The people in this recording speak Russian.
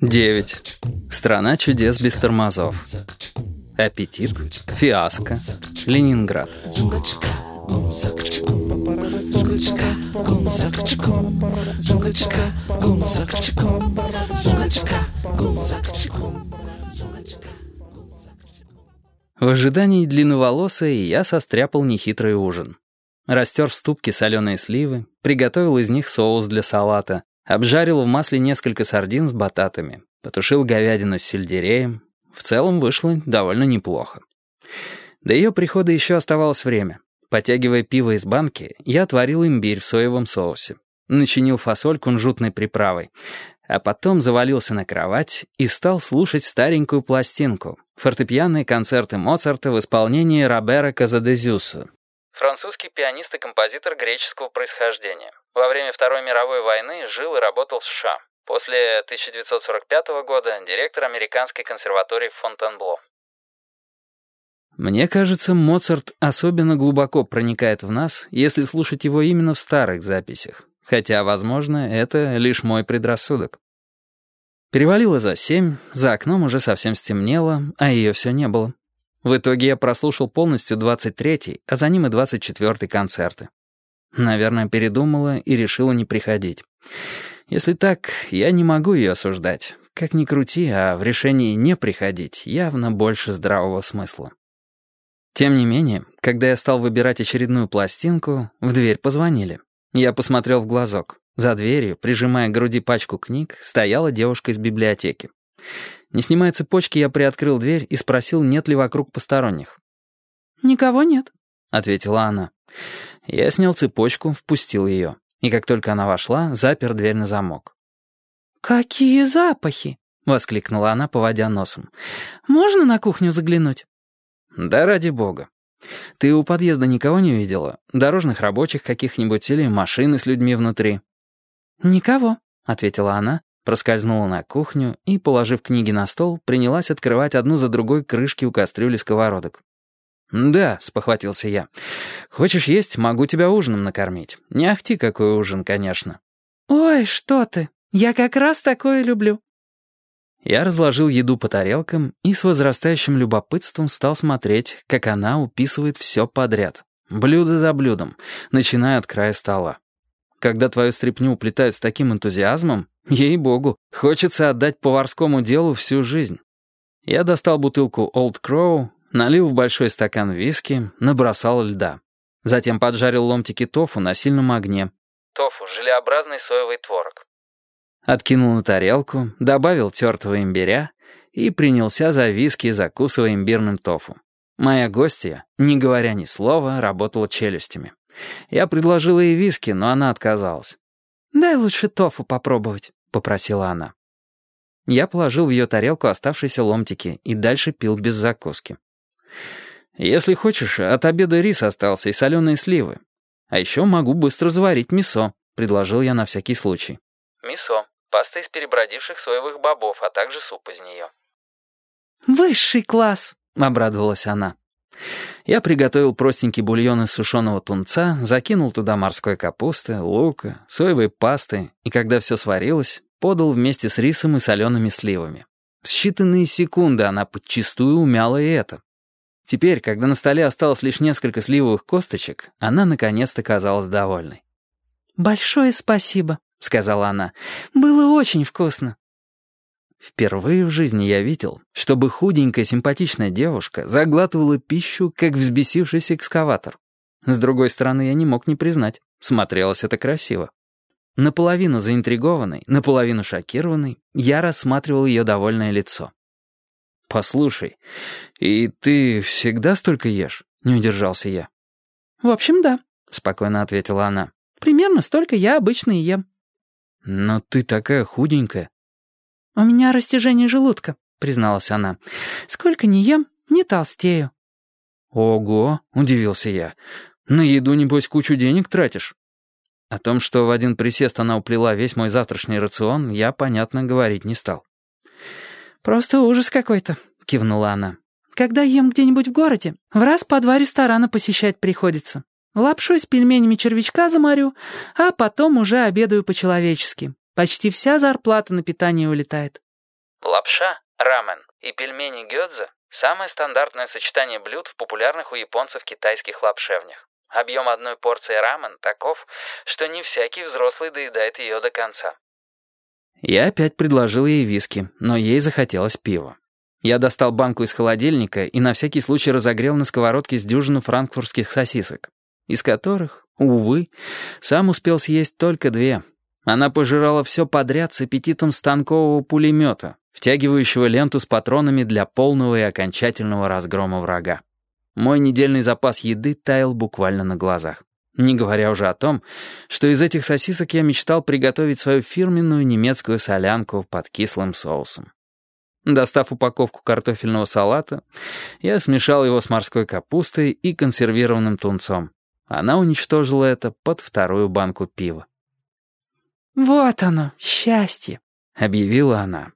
9. Страна чудес без тормозов. Аппетит. Фиаско. Ленинград. В ожидании длинноволосой я состряпал нехитрый ужин. Растер в ступке соленые сливы, приготовил из них соус для салата, обжарил в масле несколько сардин с бататами, потушил говядину с сельдереем. В целом вышло довольно неплохо. До ее прихода еще оставалось время. Потягивая пиво из банки, я отварил имбирь в соевом соусе. Начинил фасоль кунжутной приправой. А потом завалился на кровать и стал слушать старенькую пластинку. Фортепианные концерты Моцарта в исполнении Робера Казадезюса. Французский пианист и композитор греческого происхождения. Во время Второй мировой войны жил и работал в США. После 1945 года директор Американской консерватории Фонтенбло. Мне кажется, Моцарт особенно глубоко проникает в нас, если слушать его именно в старых записях. Хотя, возможно, это лишь мой предрассудок. Перевалило за семь, за окном уже совсем стемнело, а ее все не было. В итоге я прослушал полностью 23-й, а за ним и 24-й концерты. Наверное, передумала и решила не приходить. Если так, я не могу ее осуждать. Как ни крути, а в решении не приходить явно больше здравого смысла. Тем не менее, когда я стал выбирать очередную пластинку, в дверь позвонили. Я посмотрел в глазок. За дверью, прижимая к груди пачку книг, стояла девушка из библиотеки. Не снимая цепочки, я приоткрыл дверь и спросил, нет ли вокруг посторонних. «Никого нет», — ответила она. Я снял цепочку, впустил ее. И как только она вошла, запер дверь на замок. «Какие запахи!» — воскликнула она, поводя носом. «Можно на кухню заглянуть?» «Да ради бога. Ты у подъезда никого не видела? Дорожных рабочих каких-нибудь или машины с людьми внутри?» «Никого», — ответила она, проскользнула на кухню и, положив книги на стол, принялась открывать одну за другой крышки у кастрюли сковородок. «Да», — спохватился я. «Хочешь есть, могу тебя ужином накормить. Не ахти какой ужин, конечно». «Ой, что ты! Я как раз такое люблю». Я разложил еду по тарелкам и с возрастающим любопытством стал смотреть, как она уписывает все подряд, блюдо за блюдом, начиная от края стола. Когда твою стряпню уплетают с таким энтузиазмом, ей-богу, хочется отдать поварскому делу всю жизнь. Я достал бутылку Old Crow, налил в большой стакан виски, набросал льда. Затем поджарил ломтики тофу на сильном огне. Тофу — желеобразный соевый творог. Откинул на тарелку, добавил тертого имбиря и принялся за виски, закусывая имбирным тофу. Моя гостья, не говоря ни слова, работала челюстями. Я предложила ей виски, но она отказалась. «Дай лучше тофу попробовать», — попросила она. Я положил в ее тарелку оставшиеся ломтики и дальше пил без закуски. «Если хочешь, от обеда рис остался и соленые сливы. А еще могу быстро заварить мисо», — предложил я на всякий случай. «Мисо. Паста из перебродивших соевых бобов, а также суп из нее». «Высший класс», — обрадовалась она. Я приготовил простенький бульон из сушеного тунца, закинул туда морской капусты, лука, соевой пасты, и когда все сварилось, подал вместе с рисом и солеными сливами. В считанные секунды она подчистую умяла и это. Теперь, когда на столе осталось лишь несколько сливовых косточек, она наконец-то казалась довольной. «Большое спасибо», — сказала она. «Было очень вкусно». Впервые в жизни я видел, чтобы худенькая симпатичная девушка заглатывала пищу, как взбесившийся экскаватор. С другой стороны, я не мог не признать, смотрелось это красиво. Наполовину заинтригованный, наполовину шокированный, я рассматривал ее довольное лицо. «Послушай, и ты всегда столько ешь?» — не удержался я. «В общем, да», — спокойно ответила она. «Примерно столько я обычно и ем». «Но ты такая худенькая». «У меня растяжение желудка», — призналась она. «Сколько не ем, не толстею». «Ого», — удивился я. «На еду, небось, кучу денег тратишь?» О том, что в один присест она уплела весь мой завтрашний рацион, я, понятно, говорить не стал. «Просто ужас какой-то», — кивнула она. «Когда ем где-нибудь в городе, в раз по два ресторана посещать приходится. Лапшой с пельменями червячка заморю, а потом уже обедаю по-человечески. Почти вся зарплата на питание улетает». Лапша, рамен и пельмени гёдзе – самое стандартное сочетание блюд в популярных у японцев китайских лапшевнях. Объем одной порции рамен таков, что не всякий взрослый доедает ее до конца. Я опять предложил ей виски, но ей захотелось пива. Я достал банку из холодильника и на всякий случай разогрел на сковородке с дюжину франкфуртских сосисок, из которых, увы, сам успел съесть только две. Она пожирала все подряд с аппетитом станкового пулемета, втягивающего ленту с патронами для полного и окончательного разгрома врага. Мой недельный запас еды таял буквально на глазах. Не говоря уже о том, что из этих сосисок я мечтал приготовить свою фирменную немецкую солянку под кислым соусом. Достав упаковку картофельного салата, я смешал его с морской капустой и консервированным тунцом. Она уничтожила это под вторую банку пива. «Вот оно, счастье», — объявила она.